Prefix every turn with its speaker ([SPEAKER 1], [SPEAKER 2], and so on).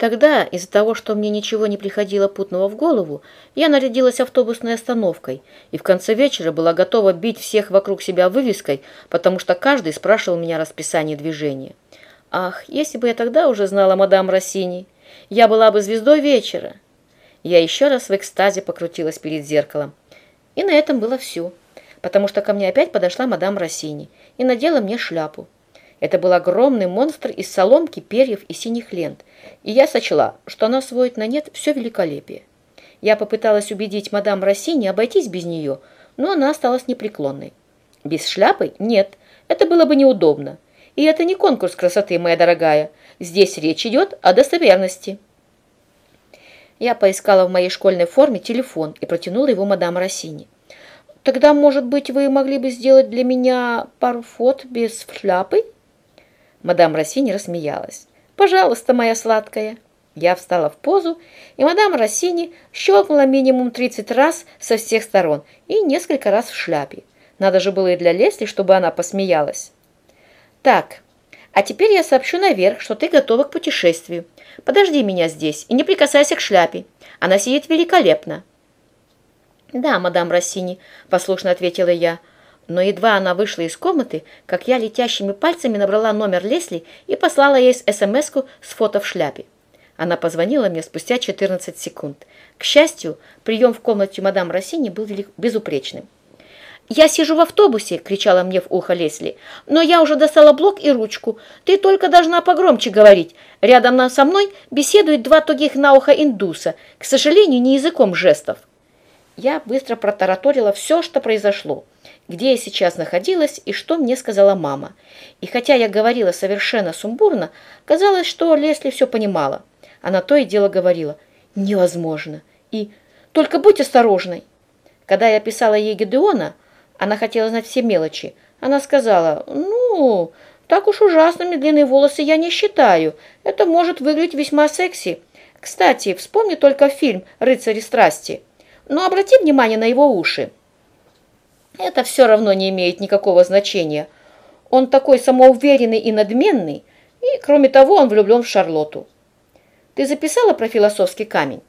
[SPEAKER 1] Тогда, из-за того, что мне ничего не приходило путного в голову, я нарядилась автобусной остановкой и в конце вечера была готова бить всех вокруг себя вывеской, потому что каждый спрашивал меня расписание движения. Ах, если бы я тогда уже знала мадам Россини, я была бы звездой вечера. Я еще раз в экстазе покрутилась перед зеркалом. И на этом было все, потому что ко мне опять подошла мадам Россини и надела мне шляпу. Это был огромный монстр из соломки, перьев и синих лент, и я сочла, что она сводит на нет все великолепие. Я попыталась убедить мадам Россини обойтись без нее, но она осталась непреклонной. Без шляпы? Нет, это было бы неудобно. И это не конкурс красоты, моя дорогая. Здесь речь идет о достоверности. Я поискала в моей школьной форме телефон и протянула его мадам Россини. «Тогда, может быть, вы могли бы сделать для меня пару фот без шляпы?» Мадам Россини рассмеялась. «Пожалуйста, моя сладкая». Я встала в позу, и мадам Россини щелкнула минимум 30 раз со всех сторон и несколько раз в шляпе. Надо же было и для Лесли, чтобы она посмеялась. «Так, а теперь я сообщу наверх, что ты готова к путешествию. Подожди меня здесь и не прикасайся к шляпе. Она сидит великолепно». «Да, мадам Россини», — послушно ответила я, — но едва она вышла из комнаты, как я летящими пальцами набрала номер Лесли и послала ей смс с фото в шляпе. Она позвонила мне спустя 14 секунд. К счастью, прием в комнате мадам Россини был безупречным. «Я сижу в автобусе!» — кричала мне в ухо Лесли. «Но я уже достала блок и ручку. Ты только должна погромче говорить. Рядом со мной беседуют два тугих на ухо индуса, к сожалению, не языком жестов». Я быстро протараторила все, что произошло где я сейчас находилась и что мне сказала мама. И хотя я говорила совершенно сумбурно, казалось, что Лесли все понимала. Она то и дело говорила «невозможно» и «только будь осторожной». Когда я писала ей Гедеона, она хотела знать все мелочи. Она сказала «ну, так уж ужасными длинные волосы я не считаю. Это может выглядеть весьма секси. Кстати, вспомни только фильм «Рыцари страсти». Но обрати внимание на его уши. Это все равно не имеет никакого значения. Он такой самоуверенный и надменный, и, кроме того, он влюблен в Шарлотту. Ты записала про философский камень?